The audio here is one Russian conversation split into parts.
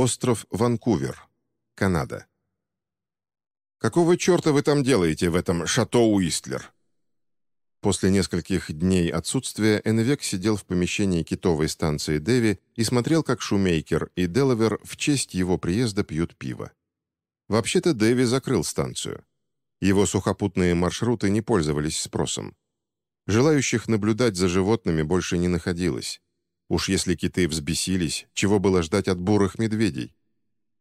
Остров Ванкувер, Канада. «Какого черта вы там делаете в этом шато Уистлер?» После нескольких дней отсутствия Энвек сидел в помещении китовой станции Дэви и смотрел, как Шумейкер и Делавер в честь его приезда пьют пиво. Вообще-то Дэви закрыл станцию. Его сухопутные маршруты не пользовались спросом. Желающих наблюдать за животными больше не находилось. Уж если киты взбесились, чего было ждать от бурых медведей?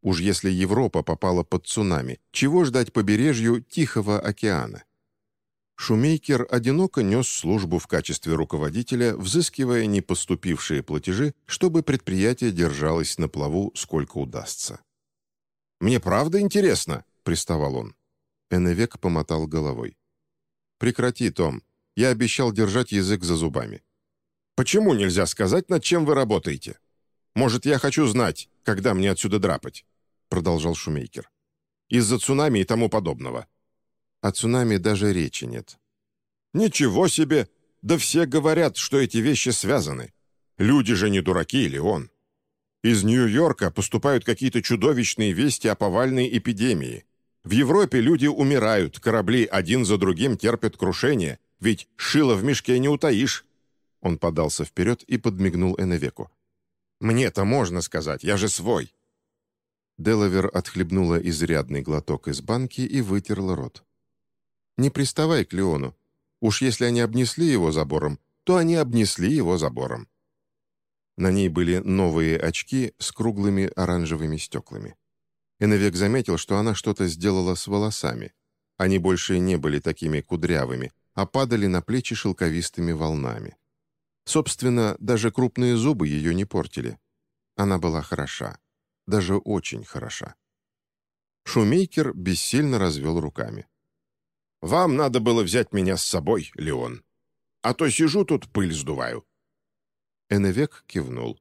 Уж если Европа попала под цунами, чего ждать побережью Тихого океана? Шумейкер одиноко нес службу в качестве руководителя, взыскивая непоступившие платежи, чтобы предприятие держалось на плаву сколько удастся. «Мне правда интересно?» — приставал он. Эннвек помотал головой. «Прекрати, Том. Я обещал держать язык за зубами». «Почему нельзя сказать, над чем вы работаете? Может, я хочу знать, когда мне отсюда драпать?» — продолжал Шумейкер. «Из-за цунами и тому подобного». О цунами даже речи нет. «Ничего себе! Да все говорят, что эти вещи связаны. Люди же не дураки, или он? Из Нью-Йорка поступают какие-то чудовищные вести о повальной эпидемии. В Европе люди умирают, корабли один за другим терпят крушение, ведь шило в мешке не утаишь». Он подался вперед и подмигнул Эневеку. «Мне-то можно сказать, я же свой». Делавер отхлебнула изрядный глоток из банки и вытерла рот. Не приставай к Леону. Уж если они обнесли его забором, то они обнесли его забором». На ней были новые очки с круглыми оранжевыми стеклами. Эновек заметил, что она что-то сделала с волосами. Они больше не были такими кудрявыми, а падали на плечи шелковистыми волнами. Собственно, даже крупные зубы ее не портили. Она была хороша. Даже очень хороша. Шумейкер бессильно развел руками. Вам надо было взять меня с собой, Леон. А то сижу тут, пыль сдуваю». Эневек кивнул.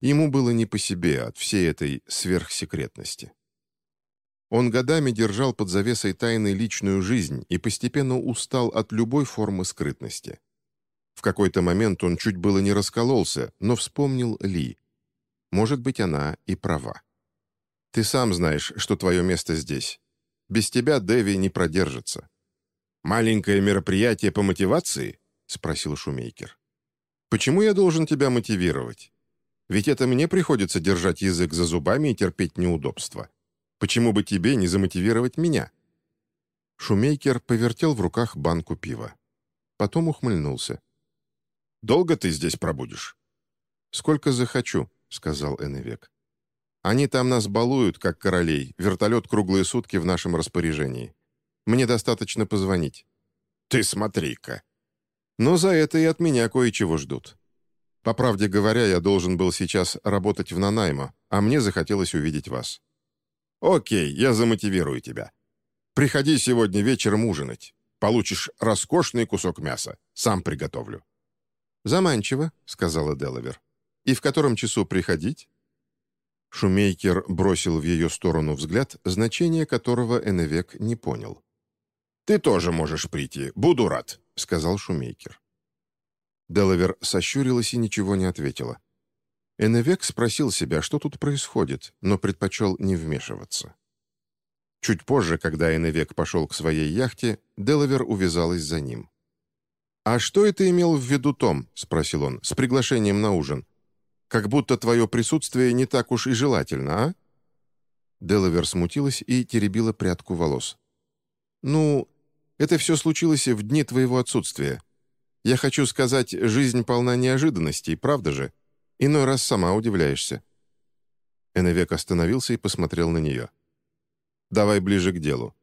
Ему было не по себе от всей этой сверхсекретности. Он годами держал под завесой тайны личную жизнь и постепенно устал от любой формы скрытности. В какой-то момент он чуть было не раскололся, но вспомнил Ли. Может быть, она и права. «Ты сам знаешь, что твое место здесь. Без тебя Дэви не продержится. «Маленькое мероприятие по мотивации?» — спросил Шумейкер. «Почему я должен тебя мотивировать? Ведь это мне приходится держать язык за зубами и терпеть неудобства. Почему бы тебе не замотивировать меня?» Шумейкер повертел в руках банку пива. Потом ухмыльнулся. «Долго ты здесь пробудешь?» «Сколько захочу», — сказал Эннвек. «Они там нас балуют, как королей, вертолет круглые сутки в нашем распоряжении. Мне достаточно позвонить». «Ты смотри-ка». «Но за это и от меня кое-чего ждут. По правде говоря, я должен был сейчас работать в Нанаймо, а мне захотелось увидеть вас». «Окей, я замотивирую тебя. Приходи сегодня вечером ужинать. Получишь роскошный кусок мяса. Сам приготовлю». «Заманчиво», — сказала Делавер. «И в котором часу приходить?» Шумейкер бросил в ее сторону взгляд, значение которого Эневек не понял. «Ты тоже можешь прийти. Буду рад», — сказал Шумейкер. Делавер сощурилась и ничего не ответила. Эневек спросил себя, что тут происходит, но предпочел не вмешиваться. Чуть позже, когда Эневек пошел к своей яхте, Делавер увязалась за ним. «А что это имел в виду Том?» — спросил он, — «с приглашением на ужин. Как будто твое присутствие не так уж и желательно, а?» Делавер смутилась и теребила прядку волос. «Ну, это все случилось в дни твоего отсутствия. Я хочу сказать, жизнь полна неожиданностей, правда же? Иной раз сама удивляешься». Эннвек остановился и посмотрел на нее. «Давай ближе к делу.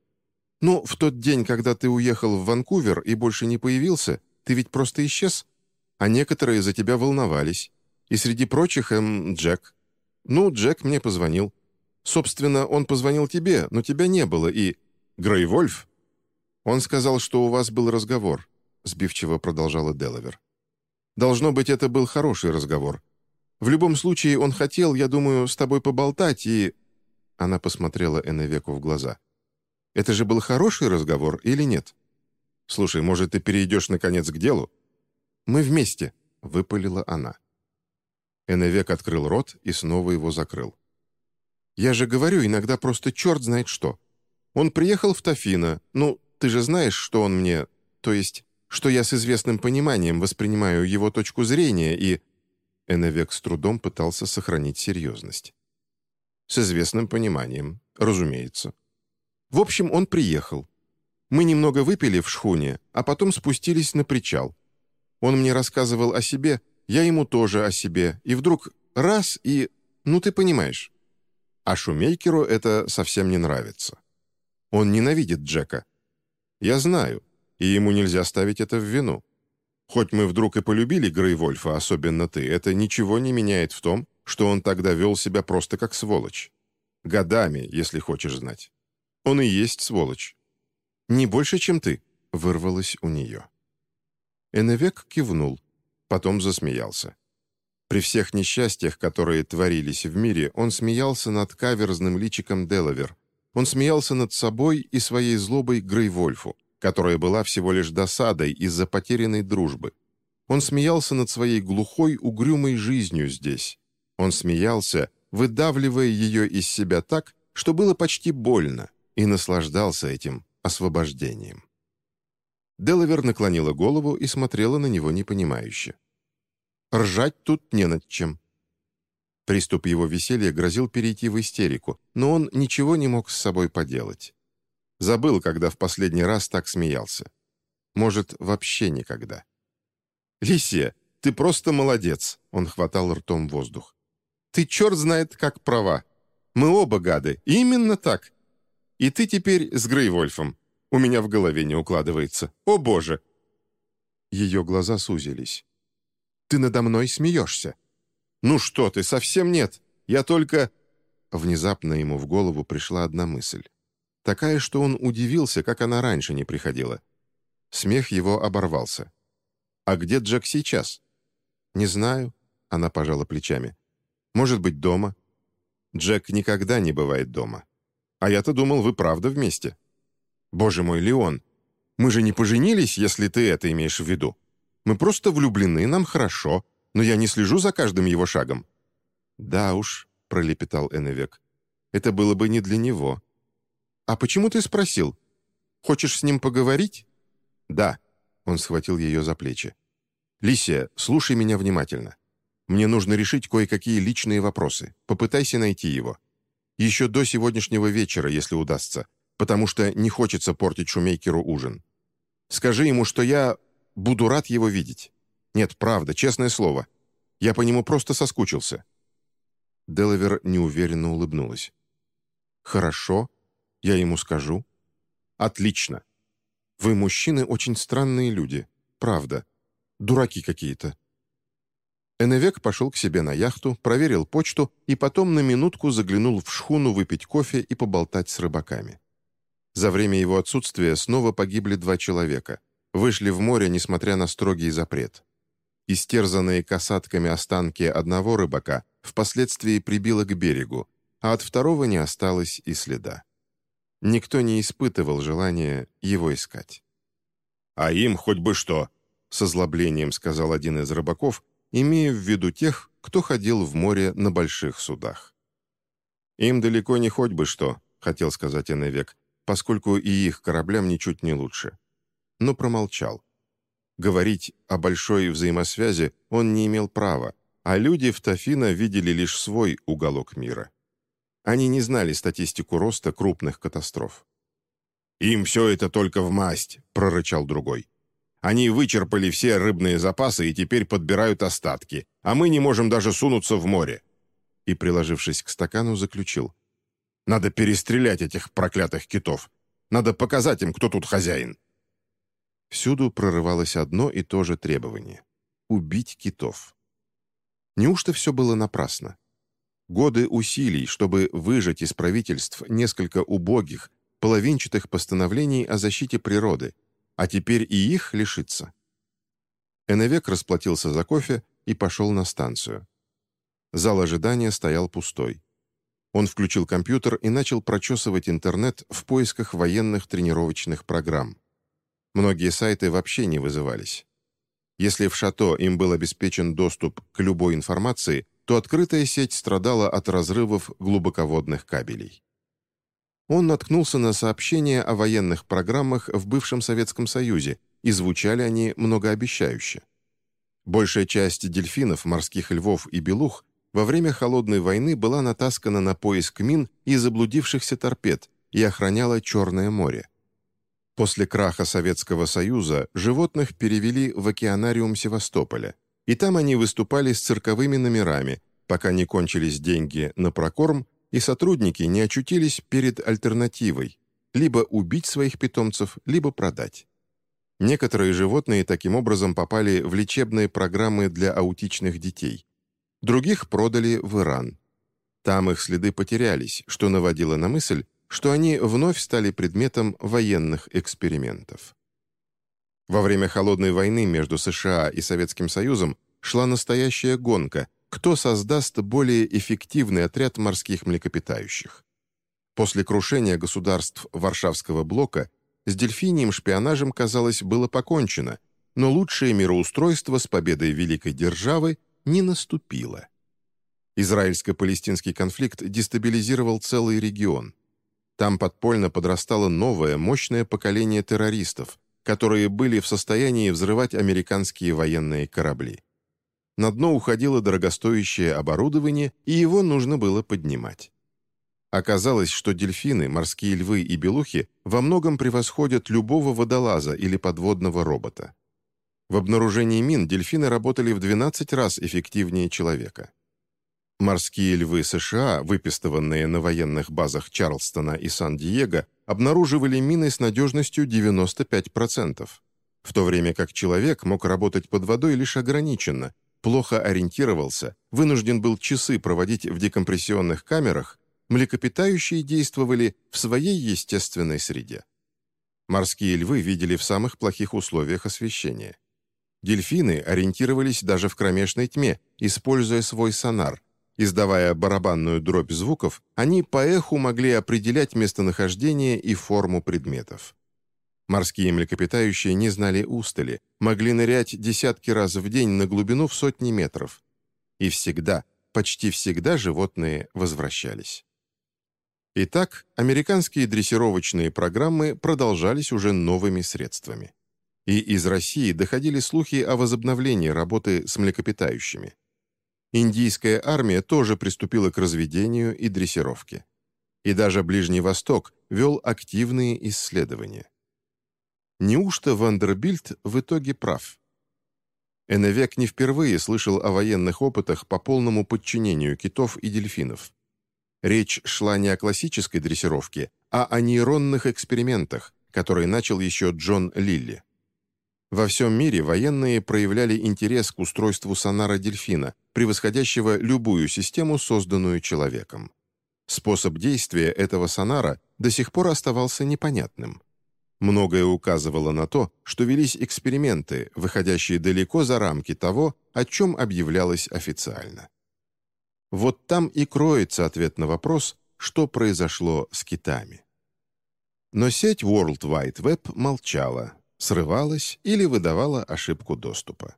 Ну, в тот день, когда ты уехал в Ванкувер и больше не появился, ты ведь просто исчез, а некоторые за тебя волновались. И среди прочих, эм, Джек. Ну, Джек мне позвонил. Собственно, он позвонил тебе, но тебя не было, и... Грейвольф?» «Он сказал, что у вас был разговор», — сбивчиво продолжала Делавер. «Должно быть, это был хороший разговор. В любом случае, он хотел, я думаю, с тобой поболтать и...» Она посмотрела Эннвеку в глаза. «Это же был хороший разговор или нет? Слушай, может, ты перейдешь, наконец, к делу?» «Мы вместе», — выпалила она. Эннвек открыл рот и снова его закрыл. Я же говорю, иногда просто черт знает что. Он приехал в Тофино. Ну, ты же знаешь, что он мне... То есть, что я с известным пониманием воспринимаю его точку зрения и...» Эннвек с трудом пытался сохранить серьезность. «С известным пониманием, разумеется. В общем, он приехал. Мы немного выпили в шхуне, а потом спустились на причал. Он мне рассказывал о себе, я ему тоже о себе, и вдруг раз и... Ну, ты понимаешь. А Шумейкеру это совсем не нравится. Он ненавидит Джека. Я знаю, и ему нельзя ставить это в вину. Хоть мы вдруг и полюбили Грейвольфа, особенно ты, это ничего не меняет в том, что он тогда вел себя просто как сволочь. Годами, если хочешь знать. Он и есть сволочь. «Не больше, чем ты», — вырвалось у нее. Эневек кивнул, потом засмеялся. При всех несчастьях, которые творились в мире, он смеялся над каверзным личиком Делавер. Он смеялся над собой и своей злобой Грейвольфу, которая была всего лишь досадой из-за потерянной дружбы. Он смеялся над своей глухой, угрюмой жизнью здесь. Он смеялся, выдавливая ее из себя так, что было почти больно, и наслаждался этим освобождением. Делавер наклонила голову и смотрела на него непонимающе. Ржать тут не над чем. Приступ его веселья грозил перейти в истерику, но он ничего не мог с собой поделать. Забыл, когда в последний раз так смеялся. Может, вообще никогда. «Лисия, ты просто молодец!» — он хватал ртом воздух. «Ты черт знает, как права. Мы оба гады. Именно так. И ты теперь с Грейвольфом. У меня в голове не укладывается. О, боже!» Ее глаза сузились. Ты надо мной смеешься». «Ну что ты, совсем нет. Я только...» Внезапно ему в голову пришла одна мысль. Такая, что он удивился, как она раньше не приходила. Смех его оборвался. «А где Джек сейчас?» «Не знаю», — она пожала плечами. «Может быть, дома?» «Джек никогда не бывает дома. А я-то думал, вы правда вместе». «Боже мой, Леон, мы же не поженились, если ты это имеешь в виду?» Мы просто влюблены, нам хорошо, но я не слежу за каждым его шагом». «Да уж», — пролепетал Эннвек, — «это было бы не для него». «А почему ты спросил? Хочешь с ним поговорить?» «Да», — он схватил ее за плечи. «Лисия, слушай меня внимательно. Мне нужно решить кое-какие личные вопросы. Попытайся найти его. Еще до сегодняшнего вечера, если удастся, потому что не хочется портить Шумейкеру ужин. Скажи ему, что я Буду рад его видеть. Нет, правда, честное слово. Я по нему просто соскучился». Делавер неуверенно улыбнулась. «Хорошо, я ему скажу». «Отлично. Вы, мужчины, очень странные люди. Правда. Дураки какие-то». Эневек пошел к себе на яхту, проверил почту и потом на минутку заглянул в шхуну выпить кофе и поболтать с рыбаками. За время его отсутствия снова погибли два человека — вышли в море, несмотря на строгий запрет. Истерзанные касатками останки одного рыбака впоследствии прибило к берегу, а от второго не осталось и следа. Никто не испытывал желания его искать. «А им хоть бы что!» — с озлоблением сказал один из рыбаков, имея в виду тех, кто ходил в море на больших судах. «Им далеко не хоть бы что», — хотел сказать Эннвек, поскольку и их кораблям ничуть не лучше но промолчал. Говорить о большой взаимосвязи он не имел права, а люди в Тофино видели лишь свой уголок мира. Они не знали статистику роста крупных катастроф. «Им все это только в масть», — прорычал другой. «Они вычерпали все рыбные запасы и теперь подбирают остатки, а мы не можем даже сунуться в море». И, приложившись к стакану, заключил. «Надо перестрелять этих проклятых китов. Надо показать им, кто тут хозяин». Всюду прорывалось одно и то же требование — убить китов. Неужто все было напрасно? Годы усилий, чтобы выжать из правительств несколько убогих, половинчатых постановлений о защите природы, а теперь и их лишиться. Эннвек расплатился за кофе и пошел на станцию. Зал ожидания стоял пустой. Он включил компьютер и начал прочесывать интернет в поисках военных тренировочных программ. Многие сайты вообще не вызывались. Если в шато им был обеспечен доступ к любой информации, то открытая сеть страдала от разрывов глубоководных кабелей. Он наткнулся на сообщения о военных программах в бывшем Советском Союзе, и звучали они многообещающе. Большая часть дельфинов, морских львов и белух во время Холодной войны была натаскана на поиск мин и заблудившихся торпед и охраняла Черное море. После краха Советского Союза животных перевели в океанариум Севастополя, и там они выступали с цирковыми номерами, пока не кончились деньги на прокорм и сотрудники не очутились перед альтернативой – либо убить своих питомцев, либо продать. Некоторые животные таким образом попали в лечебные программы для аутичных детей. Других продали в Иран. Там их следы потерялись, что наводило на мысль, что они вновь стали предметом военных экспериментов. Во время Холодной войны между США и Советским Союзом шла настоящая гонка, кто создаст более эффективный отряд морских млекопитающих. После крушения государств Варшавского блока с дельфинием шпионажем, казалось, было покончено, но лучшее мироустройство с победой великой державы не наступило. Израильско-палестинский конфликт дестабилизировал целый регион. Там подпольно подрастало новое, мощное поколение террористов, которые были в состоянии взрывать американские военные корабли. На дно уходило дорогостоящее оборудование, и его нужно было поднимать. Оказалось, что дельфины, морские львы и белухи во многом превосходят любого водолаза или подводного робота. В обнаружении мин дельфины работали в 12 раз эффективнее человека. Морские львы США, выпистыванные на военных базах Чарлстона и Сан-Диего, обнаруживали мины с надежностью 95%, в то время как человек мог работать под водой лишь ограниченно, плохо ориентировался, вынужден был часы проводить в декомпрессионных камерах млекопитающие действовали в своей естественной среде. Морские львы видели в самых плохих условиях освещения. Дельфины ориентировались даже в кромешной тьме, используя свой сонар. Издавая барабанную дробь звуков, они по эху могли определять местонахождение и форму предметов. Морские млекопитающие не знали устали, могли нырять десятки раз в день на глубину в сотни метров. И всегда, почти всегда животные возвращались. Итак, американские дрессировочные программы продолжались уже новыми средствами. И из России доходили слухи о возобновлении работы с млекопитающими. Индийская армия тоже приступила к разведению и дрессировке. И даже Ближний Восток вел активные исследования. Неужто Вандербильт в итоге прав? Эннвек не впервые слышал о военных опытах по полному подчинению китов и дельфинов. Речь шла не о классической дрессировке, а о нейронных экспериментах, которые начал еще Джон Лилли. Во всем мире военные проявляли интерес к устройству сонара дельфина, превосходящего любую систему, созданную человеком. Способ действия этого сонара до сих пор оставался непонятным. Многое указывало на то, что велись эксперименты, выходящие далеко за рамки того, о чем объявлялось официально. Вот там и кроется ответ на вопрос, что произошло с китами. Но сеть World Wide Web молчала, срывалась или выдавала ошибку доступа.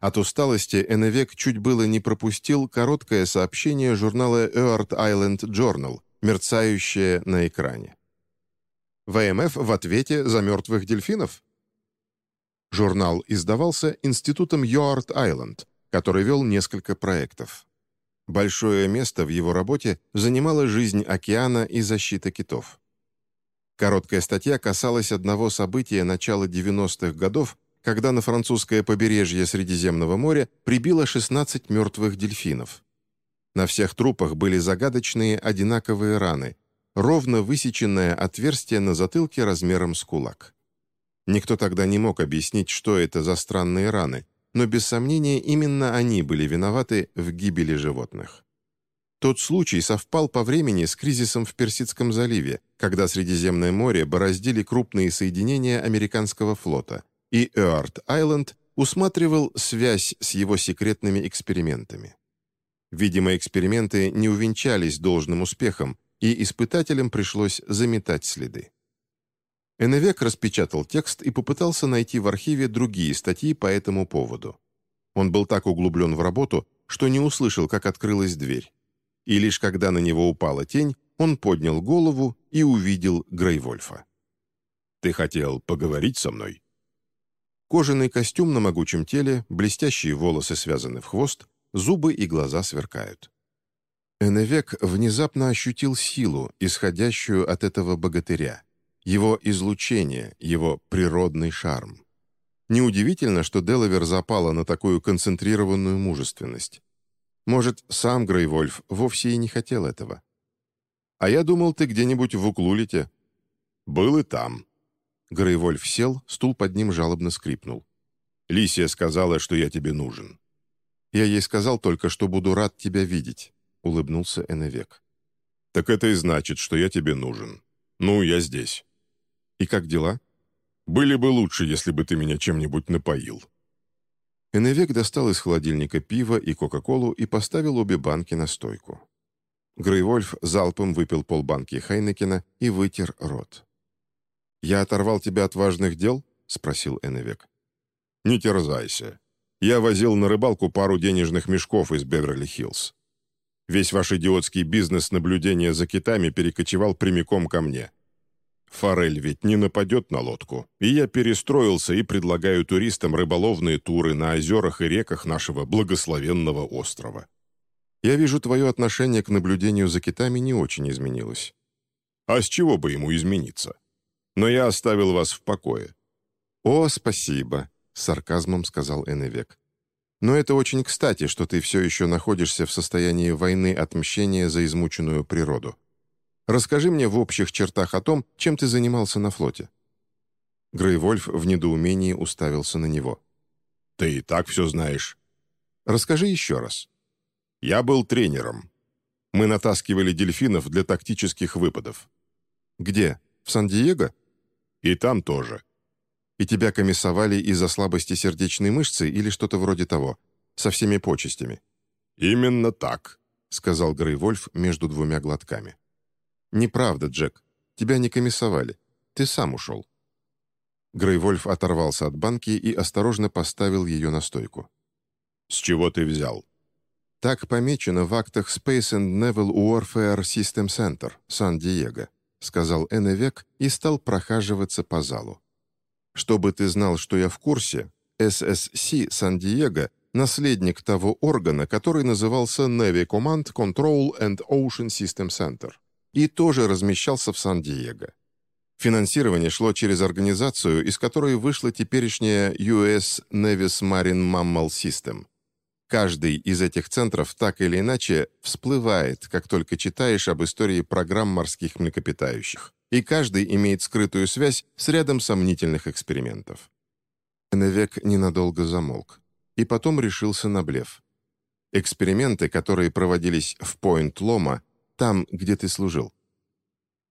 От усталости Эннвек чуть было не пропустил короткое сообщение журнала Earth Island Journal, мерцающее на экране. ВМФ в ответе за мертвых дельфинов? Журнал издавался Институтом Йорд Айленд, который вел несколько проектов. Большое место в его работе занимала жизнь океана и защита китов. Короткая статья касалась одного события начала 90-х годов, когда на французское побережье Средиземного моря прибило 16 мертвых дельфинов. На всех трупах были загадочные одинаковые раны, ровно высеченное отверстие на затылке размером с кулак. Никто тогда не мог объяснить, что это за странные раны, но без сомнения именно они были виноваты в гибели животных. Тот случай совпал по времени с кризисом в Персидском заливе, когда Средиземное море бороздили крупные соединения американского флота, и Эарт-Айленд усматривал связь с его секретными экспериментами. Видимо, эксперименты не увенчались должным успехом, и испытателям пришлось заметать следы. Эннвек распечатал текст и попытался найти в архиве другие статьи по этому поводу. Он был так углублен в работу, что не услышал, как открылась дверь. И лишь когда на него упала тень, он поднял голову и увидел Грейвольфа. «Ты хотел поговорить со мной?» Кожаный костюм на могучем теле, блестящие волосы связаны в хвост, зубы и глаза сверкают. Эневек внезапно ощутил силу, исходящую от этого богатыря, его излучение, его природный шарм. Неудивительно, что Делавер запала на такую концентрированную мужественность. Может, сам Грейвольф вовсе и не хотел этого. «А я думал, ты где-нибудь в Уклулите». «Был и там». Грейвольф сел, стул под ним жалобно скрипнул. «Лисия сказала, что я тебе нужен». «Я ей сказал только, что буду рад тебя видеть», — улыбнулся Эневек. «Так это и значит, что я тебе нужен. Ну, я здесь». «И как дела?» Были бы лучше, если бы ты меня чем-нибудь напоил». Эневек достал из холодильника пиво и кока-колу и поставил обе банки на стойку. Грейвольф залпом выпил полбанки Хайнекена и вытер рот. «Я оторвал тебя от важных дел?» — спросил Эневек. «Не терзайся. Я возил на рыбалку пару денежных мешков из Беверли-Хиллз. Весь ваш идиотский бизнес наблюдения за китами перекочевал прямиком ко мне. Форель ведь не нападет на лодку, и я перестроился и предлагаю туристам рыболовные туры на озерах и реках нашего благословенного острова. Я вижу, твое отношение к наблюдению за китами не очень изменилось. А с чего бы ему измениться? Но я оставил вас в покое. О, спасибо, с сарказмом сказал Эневек. Но это очень кстати, что ты все еще находишься в состоянии войны отмщения за измученную природу. Расскажи мне в общих чертах о том, чем ты занимался на флоте». Грейвольф в недоумении уставился на него. «Ты и так все знаешь». «Расскажи еще раз». «Я был тренером. Мы натаскивали дельфинов для тактических выпадов». «Где? В Сан-Диего?» «И там тоже». «И тебя комиссовали из-за слабости сердечной мышцы или что-то вроде того, со всеми почестями?» «Именно так», — сказал Грейвольф между двумя глотками. «Неправда, Джек. Тебя не комиссовали. Ты сам ушел». Грейвольф оторвался от банки и осторожно поставил ее на стойку. «С чего ты взял?» «Так помечено в актах Space and Naval Warfare System Center, Сан-Диего», сказал Энневек и стал прохаживаться по залу. «Чтобы ты знал, что я в курсе, SSC Сан-Диего — наследник того органа, который назывался Navy Command Control and Ocean System Center и тоже размещался в Сан-Диего. Финансирование шло через организацию, из которой вышла теперешняя US Nevis Marine Mammal System. Каждый из этих центров так или иначе всплывает, как только читаешь об истории программ морских млекопитающих, и каждый имеет скрытую связь с рядом сомнительных экспериментов. Эневек ненадолго замолк, и потом решился на блеф. Эксперименты, которые проводились в Пойнт-Лома, там, где ты служил».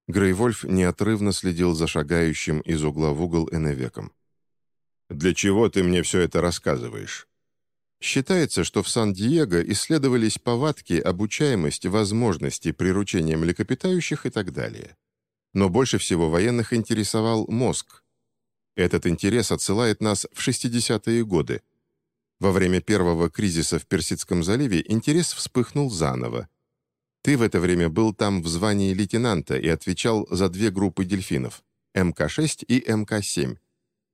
Грейвольф неотрывно следил за шагающим из угла в угол Эневеком. «Для чего ты мне все это рассказываешь?» Считается, что в Сан-Диего исследовались повадки, обучаемость, возможности приручения млекопитающих и так далее. Но больше всего военных интересовал мозг. Этот интерес отсылает нас в 60-е годы. Во время первого кризиса в Персидском заливе интерес вспыхнул заново, ты в это время был там в звании лейтенанта и отвечал за две группы дельфинов — МК-6 и МК-7.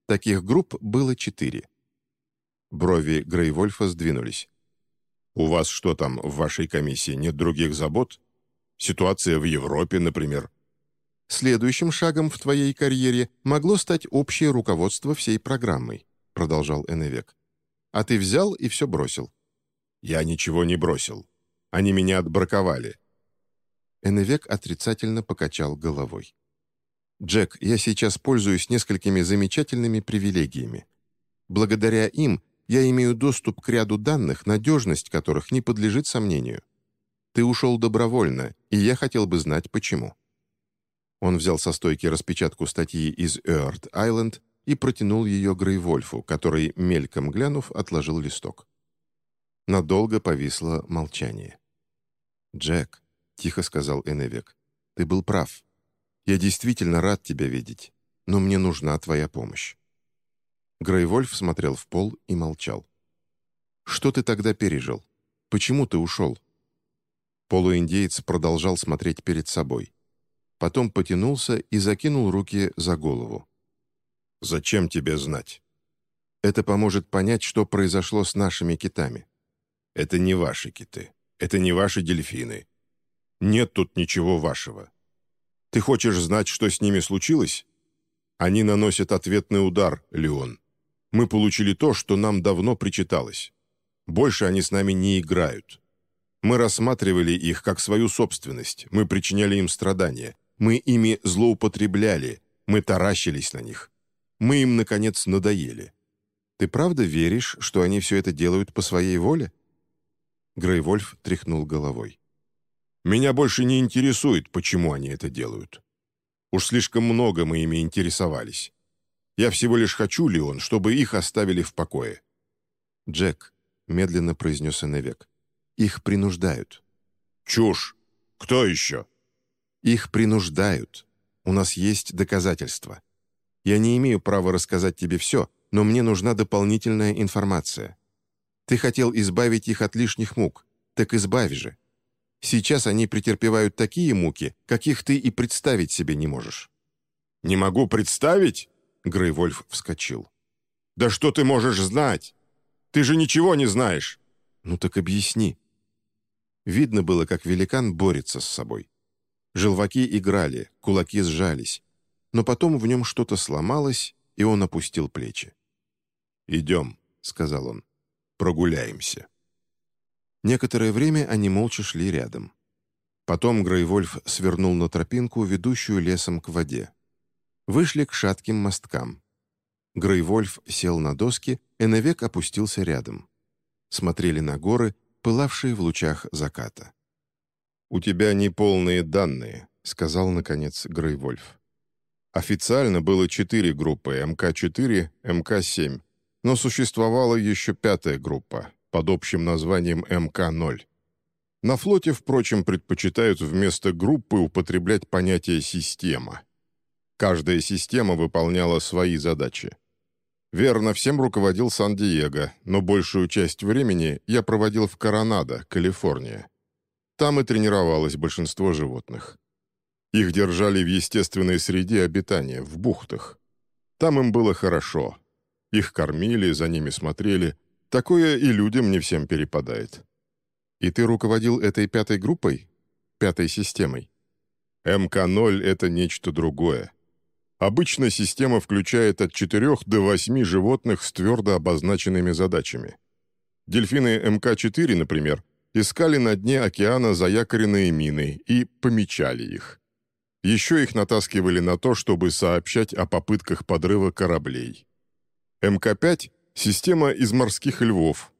Таких групп было четыре. Брови Грейвольфа сдвинулись. «У вас что там, в вашей комиссии, нет других забот? Ситуация в Европе, например?» «Следующим шагом в твоей карьере могло стать общее руководство всей программой», продолжал Эневек. «А ты взял и все бросил». «Я ничего не бросил. Они меня отбраковали». Эннвек отрицательно покачал головой. «Джек, я сейчас пользуюсь несколькими замечательными привилегиями. Благодаря им я имею доступ к ряду данных, надежность которых не подлежит сомнению. Ты ушел добровольно, и я хотел бы знать, почему». Он взял со стойки распечатку статьи из Earth Island и протянул ее Грейвольфу, который, мельком глянув, отложил листок. Надолго повисло молчание. «Джек», — тихо сказал Эневек, — «ты был прав. Я действительно рад тебя видеть, но мне нужна твоя помощь». Грейвольф смотрел в пол и молчал. «Что ты тогда пережил? Почему ты ушел?» Полуиндеец продолжал смотреть перед собой. Потом потянулся и закинул руки за голову. «Зачем тебе знать?» «Это поможет понять, что произошло с нашими китами». «Это не ваши киты. Это не ваши дельфины. Нет тут ничего вашего. Ты хочешь знать, что с ними случилось? Они наносят ответный удар, Леон. Мы получили то, что нам давно причиталось. Больше они с нами не играют. Мы рассматривали их как свою собственность, мы причиняли им страдания, мы ими злоупотребляли, мы таращились на них. Мы им, наконец, надоели. Ты правда веришь, что они все это делают по своей воле?» Грейвольф тряхнул головой. «Меня больше не интересует, почему они это делают. Уж слишком много мы ими интересовались. Я всего лишь хочу, Леон, чтобы их оставили в покое». «Джек», — медленно произнес Эннвек, — «их принуждают». «Чушь! Кто еще?» «Их принуждают. У нас есть доказательства. Я не имею права рассказать тебе все, но мне нужна дополнительная информация. Ты хотел избавить их от лишних мук, так избавь же. Сейчас они претерпевают такие муки, каких ты и представить себе не можешь». «Не могу представить?» — Грейвольф вскочил. «Да что ты можешь знать? Ты же ничего не знаешь!» «Ну так объясни». Видно было, как великан борется с собой. Желваки играли, кулаки сжались. Но потом в нем что-то сломалось, и он опустил плечи. «Идем», — сказал он. Прогуляемся». Некоторое время они молча шли рядом. Потом Грейвольф свернул на тропинку, ведущую лесом к воде. Вышли к шатким мосткам. Грейвольф сел на доски, Эннвек опустился рядом. Смотрели на горы, пылавшие в лучах заката. «У тебя неполные данные», — сказал, наконец, Грейвольф. «Официально было четыре группы — МК-4, МК-7, но существовала еще пятая группа под общим названием МК-0. На флоте, впрочем, предпочитают вместо группы употреблять понятие «система». Каждая система выполняла свои задачи. Верно, всем руководил Сан-Диего, но большую часть времени я проводил в Коронадо, Калифорния. Там и тренировалось большинство животных. Их держали в естественной среде обитания, в бухтах. Там им было хорошо, их кормили, за ними смотрели. Такое и людям не всем перепадает. И ты руководил этой пятой группой? Пятой системой? МК-0 — это нечто другое. Обычно система включает от 4 до 8 животных с твердо обозначенными задачами. Дельфины МК-4, например, искали на дне океана заякоренные мины и помечали их. Еще их натаскивали на то, чтобы сообщать о попытках подрыва кораблей. МК-5 — система из морских львов.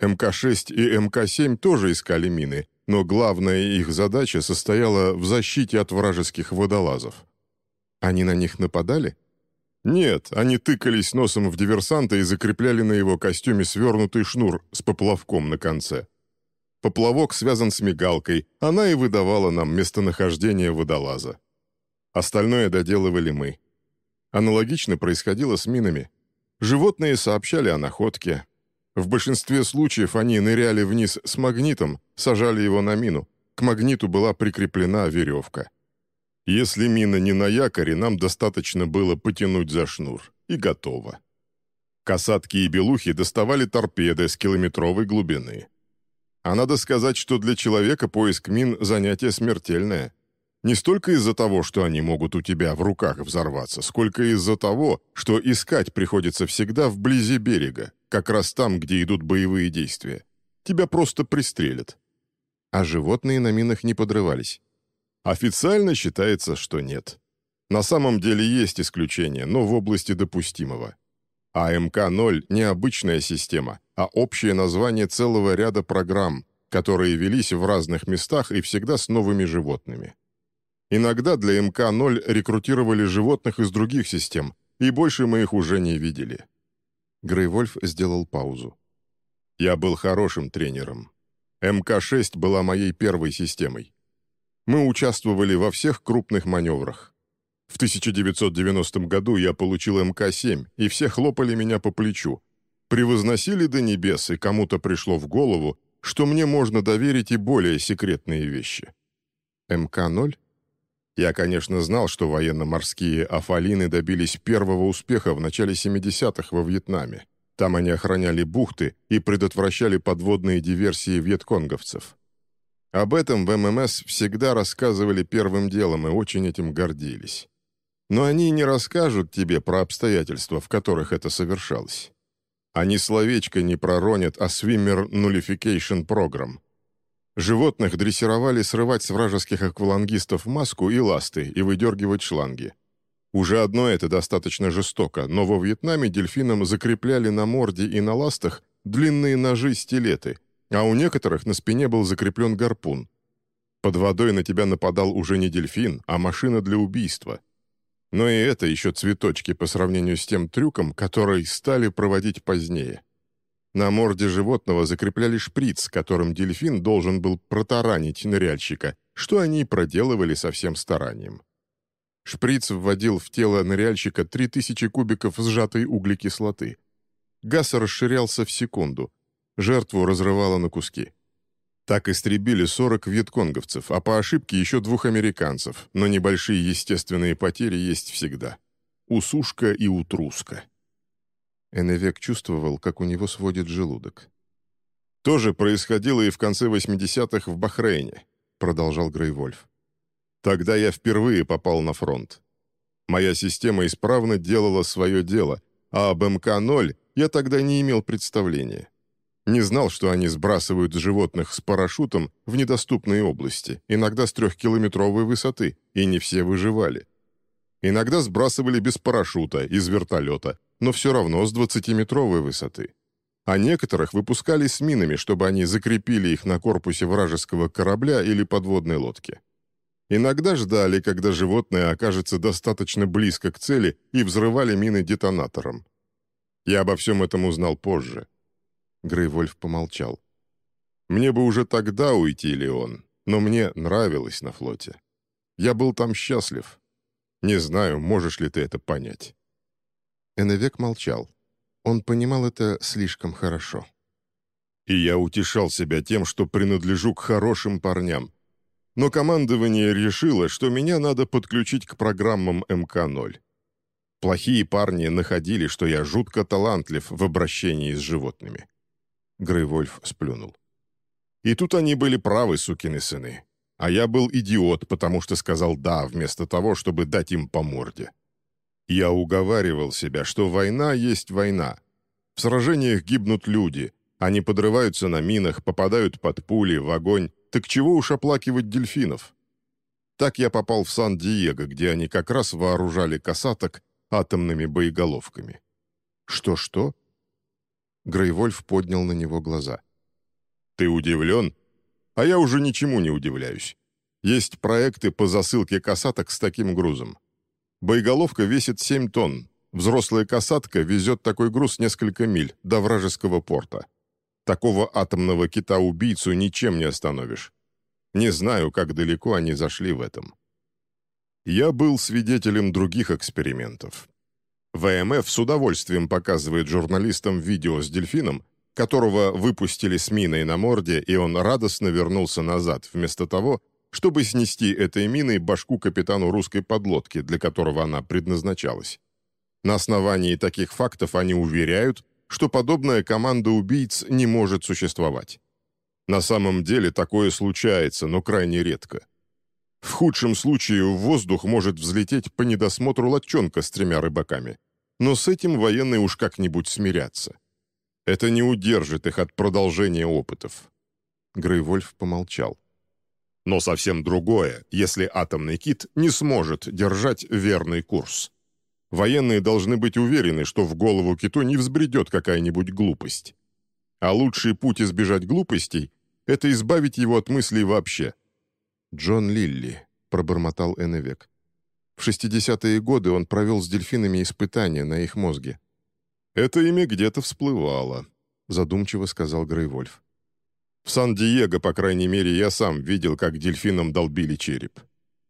МК-6 и МК-7 тоже искали мины, но главная их задача состояла в защите от вражеских водолазов. Они на них нападали? Нет, они тыкались носом в диверсанта и закрепляли на его костюме свернутый шнур с поплавком на конце. Поплавок связан с мигалкой, она и выдавала нам местонахождение водолаза. Остальное доделывали мы. Аналогично происходило с минами. Животные сообщали о находке. В большинстве случаев они ныряли вниз с магнитом, сажали его на мину. К магниту была прикреплена веревка. Если мина не на якоре, нам достаточно было потянуть за шнур. И готово. Касатки и белухи доставали торпеды с километровой глубины. А надо сказать, что для человека поиск мин – занятие смертельное. Не столько из-за того, что они могут у тебя в руках взорваться, сколько из-за того, что искать приходится всегда вблизи берега, как раз там, где идут боевые действия. Тебя просто пристрелят. А животные на минах не подрывались? Официально считается, что нет. На самом деле есть исключения, но в области допустимого. АМК-0 — не обычная система, а общее название целого ряда программ, которые велись в разных местах и всегда с новыми животными. Иногда для МК-0 рекрутировали животных из других систем, и больше мы их уже не видели. Грейвольф сделал паузу. Я был хорошим тренером. МК-6 была моей первой системой. Мы участвовали во всех крупных маневрах. В 1990 году я получил МК-7, и все хлопали меня по плечу. Превозносили до небес, и кому-то пришло в голову, что мне можно доверить и более секретные вещи. МК-0? Я, конечно, знал, что военно-морские афалины добились первого успеха в начале 70-х во Вьетнаме. Там они охраняли бухты и предотвращали подводные диверсии вьетконговцев. Об этом в ММС всегда рассказывали первым делом и очень этим гордились. Но они не расскажут тебе про обстоятельства, в которых это совершалось. Они словечко не проронят о Swimmer Nullification Program. Животных дрессировали срывать с вражеских аквалангистов маску и ласты и выдергивать шланги. Уже одно это достаточно жестоко, но во Вьетнаме дельфинам закрепляли на морде и на ластах длинные ножи-стилеты, а у некоторых на спине был закреплен гарпун. Под водой на тебя нападал уже не дельфин, а машина для убийства. Но и это еще цветочки по сравнению с тем трюком, который стали проводить позднее. На морде животного закрепляли шприц, которым дельфин должен был протаранить ныряльщика, что они проделывали со всем старанием. Шприц вводил в тело ныряльщика 3000 кубиков сжатой углекислоты. Газ расширялся в секунду. Жертву разрывало на куски. Так истребили 40 вьетконговцев, а по ошибке еще двух американцев, но небольшие естественные потери есть всегда. Усушка и утруска. Эневек чувствовал, как у него сводит желудок. «То же происходило и в конце 80-х в Бахрейне», — продолжал Грейвольф. «Тогда я впервые попал на фронт. Моя система исправно делала свое дело, а об МК-0 я тогда не имел представления. Не знал, что они сбрасывают животных с парашютом в недоступные области, иногда с трехкилометровой высоты, и не все выживали. Иногда сбрасывали без парашюта, из вертолета, но все равно с 20-метровой высоты. А некоторых выпускали с минами, чтобы они закрепили их на корпусе вражеского корабля или подводной лодки. Иногда ждали, когда животное окажется достаточно близко к цели, и взрывали мины детонатором. Я обо всем этом узнал позже. Грейвольф помолчал. «Мне бы уже тогда уйти, Леон, но мне нравилось на флоте. Я был там счастлив. Не знаю, можешь ли ты это понять». Эневек молчал. Он понимал это слишком хорошо. И я утешал себя тем, что принадлежу к хорошим парням. Но командование решило, что меня надо подключить к программам МК-0. Плохие парни находили, что я жутко талантлив в обращении с животными. Грейвольф сплюнул. И тут они были правы, сукины сыны. А я был идиот, потому что сказал «да» вместо того, чтобы дать им по морде. Я уговаривал себя, что война есть война. В сражениях гибнут люди, они подрываются на минах, попадают под пули, в огонь. Так чего уж оплакивать дельфинов? Так я попал в Сан-Диего, где они как раз вооружали касаток атомными боеголовками. Что-что? Грейвольф поднял на него глаза. «Ты удивлен? А я уже ничему не удивляюсь. Есть проекты по засылке касаток с таким грузом. Боеголовка весит 7 тонн. Взрослая касатка везет такой груз несколько миль до вражеского порта. Такого атомного кита-убийцу ничем не остановишь. Не знаю, как далеко они зашли в этом. Я был свидетелем других экспериментов. ВМФ с удовольствием показывает журналистам видео с дельфином, которого выпустили с миной на морде, и он радостно вернулся назад, вместо того, чтобы снести этой миной башку капитану русской подлодки, для которого она предназначалась. На основании таких фактов они уверяют, что подобная команда убийц не может существовать. На самом деле такое случается, но крайне редко. В худшем случае в воздух может взлететь по недосмотру лодчонка с тремя рыбаками. Но с этим военные уж как-нибудь смирятся. Это не удержит их от продолжения опытов. Грейвольф помолчал. Но совсем другое, если атомный кит не сможет держать верный курс. Военные должны быть уверены, что в голову киту не взбредет какая-нибудь глупость. А лучший путь избежать глупостей — это избавить его от мыслей вообще — «Джон Лилли», — пробормотал Эннвек. В 60-е годы он провел с дельфинами испытания на их мозге. «Это имя где-то всплывало», — задумчиво сказал Грейвольф. «В Сан-Диего, по крайней мере, я сам видел, как дельфинам долбили череп.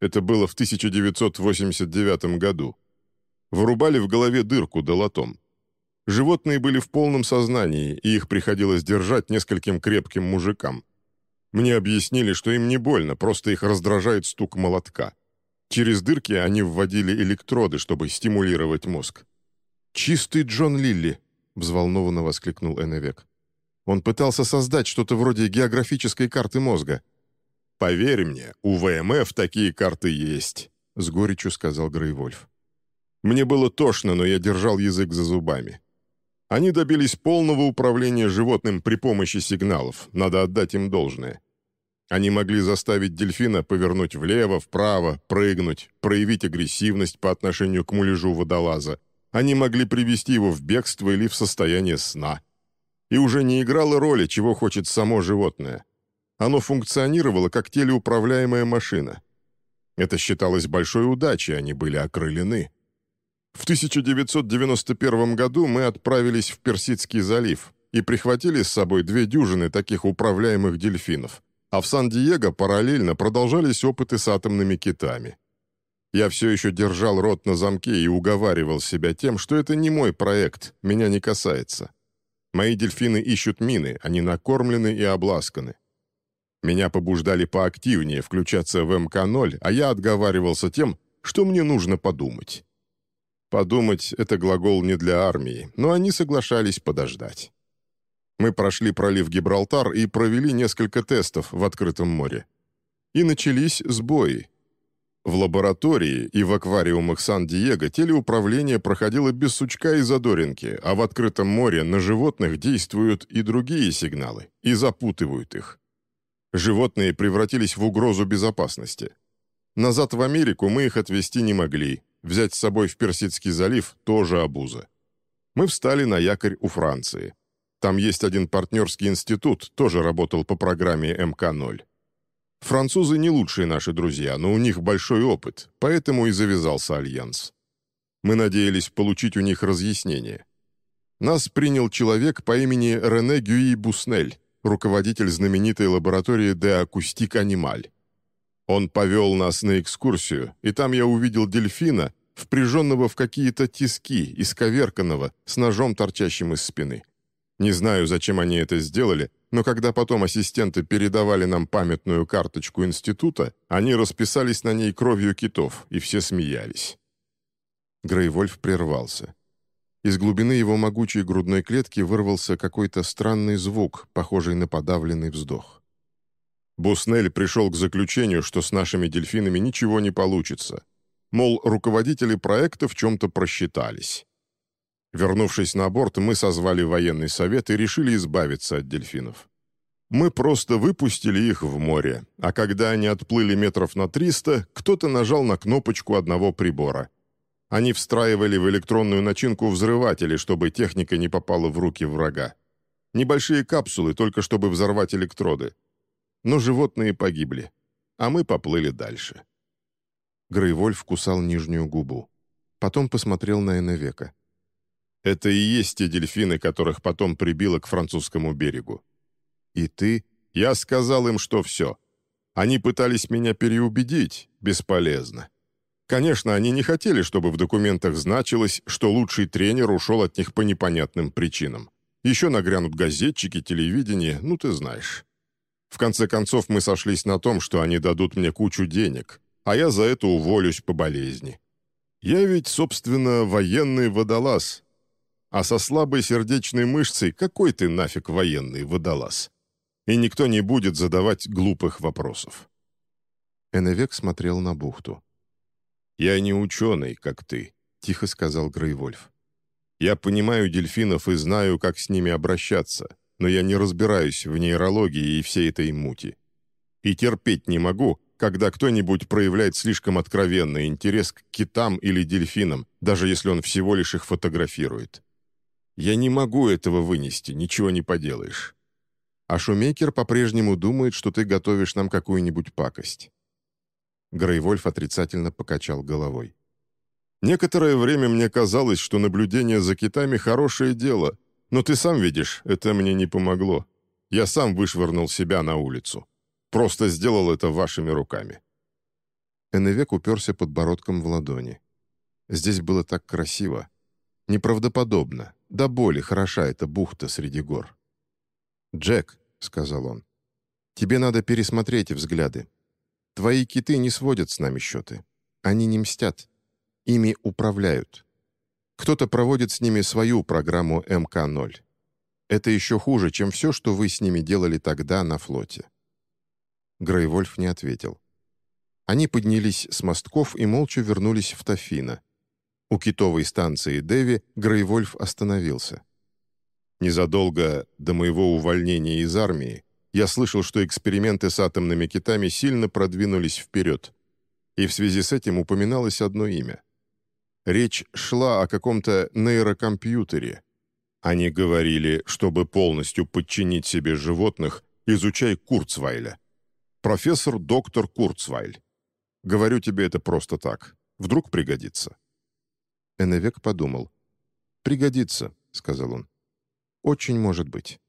Это было в 1989 году. Вырубали в голове дырку долотом. Животные были в полном сознании, и их приходилось держать нескольким крепким мужикам. Мне объяснили, что им не больно, просто их раздражает стук молотка. Через дырки они вводили электроды, чтобы стимулировать мозг. «Чистый Джон Лилли!» — взволнованно воскликнул Эннвек. «Он пытался создать что-то вроде географической карты мозга». «Поверь мне, у ВМФ такие карты есть», — с горечью сказал Грейвольф. «Мне было тошно, но я держал язык за зубами. Они добились полного управления животным при помощи сигналов, надо отдать им должное. Они могли заставить дельфина повернуть влево, вправо, прыгнуть, проявить агрессивность по отношению к муляжу водолаза. Они могли привести его в бегство или в состояние сна. И уже не играло роли, чего хочет само животное. Оно функционировало как телеуправляемая машина. Это считалось большой удачей, они были окрылены. В 1991 году мы отправились в Персидский залив и прихватили с собой две дюжины таких управляемых дельфинов, а в Сан-Диего параллельно продолжались опыты с атомными китами. Я все еще держал рот на замке и уговаривал себя тем, что это не мой проект, меня не касается. Мои дельфины ищут мины, они накормлены и обласканы. Меня побуждали поактивнее включаться в МК-0, а я отговаривался тем, что мне нужно подумать. Подумать — это глагол не для армии, но они соглашались подождать. Мы прошли пролив Гибралтар и провели несколько тестов в открытом море. И начались сбои. В лаборатории и в аквариумах Сан-Диего телеуправление проходило без сучка и задоринки, а в открытом море на животных действуют и другие сигналы, и запутывают их. Животные превратились в угрозу безопасности. Назад в Америку мы их отвезти не могли, Взять с собой в Персидский залив тоже обуза. Мы встали на якорь у Франции. Там есть один партнерский институт, тоже работал по программе МК-0. Французы не лучшие наши друзья, но у них большой опыт, поэтому и завязался альянс. Мы надеялись получить у них разъяснение. Нас принял человек по имени Рене Гюи Буснель, руководитель знаменитой лаборатории «Де Акустик Анималь». Он повел нас на экскурсию, и там я увидел дельфина, впряженного в какие-то тиски, исковерканного, с ножом, торчащим из спины. Не знаю, зачем они это сделали, но когда потом ассистенты передавали нам памятную карточку института, они расписались на ней кровью китов, и все смеялись. Грейвольф прервался. Из глубины его могучей грудной клетки вырвался какой-то странный звук, похожий на подавленный вздох. Буснель пришел к заключению, что с нашими дельфинами ничего не получится. Мол, руководители проекта в чем-то просчитались. Вернувшись на борт, мы созвали военный совет и решили избавиться от дельфинов. Мы просто выпустили их в море, а когда они отплыли метров на 300, кто-то нажал на кнопочку одного прибора. Они встраивали в электронную начинку взрыватели, чтобы техника не попала в руки врага. Небольшие капсулы, только чтобы взорвать электроды но животные погибли, а мы поплыли дальше. Грейвольф кусал нижнюю губу. Потом посмотрел на Эннвека. «Это и есть те дельфины, которых потом прибило к французскому берегу. И ты...» «Я сказал им, что все. Они пытались меня переубедить. Бесполезно. Конечно, они не хотели, чтобы в документах значилось, что лучший тренер ушел от них по непонятным причинам. Еще нагрянут газетчики, телевидение, ну ты знаешь. В конце концов, мы сошлись на том, что они дадут мне кучу денег, а я за это уволюсь по болезни. Я ведь, собственно, военный водолаз. А со слабой сердечной мышцей какой ты нафиг военный водолаз? И никто не будет задавать глупых вопросов. Эннвек смотрел на бухту. «Я не ученый, как ты», — тихо сказал Грейвольф. «Я понимаю дельфинов и знаю, как с ними обращаться но я не разбираюсь в нейрологии и всей этой мути. И терпеть не могу, когда кто-нибудь проявляет слишком откровенный интерес к китам или дельфинам, даже если он всего лишь их фотографирует. Я не могу этого вынести, ничего не поделаешь. А Шумейкер по-прежнему думает, что ты готовишь нам какую-нибудь пакость. Грейвольф отрицательно покачал головой. Некоторое время мне казалось, что наблюдение за китами — хорошее дело, но ты сам видишь, это мне не помогло. Я сам вышвырнул себя на улицу. Просто сделал это вашими руками». Эннвек уперся подбородком в ладони. Здесь было так красиво. Неправдоподобно. До боли хороша эта бухта среди гор. «Джек», — сказал он, — «тебе надо пересмотреть взгляды. Твои киты не сводят с нами счеты. Они не мстят. Ими управляют. Кто-то проводит с ними свою программу МК-0. Это еще хуже, чем все, что вы с ними делали тогда на флоте». Грейвольф не ответил. Они поднялись с мостков и молча вернулись в Тофино. У китовой станции Деви Грейвольф остановился. Незадолго до моего увольнения из армии я слышал, что эксперименты с атомными китами сильно продвинулись вперед, и в связи с этим упоминалось одно имя. Речь шла о каком-то нейрокомпьютере. Они говорили, чтобы полностью подчинить себе животных, изучай Курцвайля. Профессор доктор Курцвайль. Говорю тебе это просто так. Вдруг пригодится. Эннвек подумал. «Пригодится», — сказал он. «Очень может быть».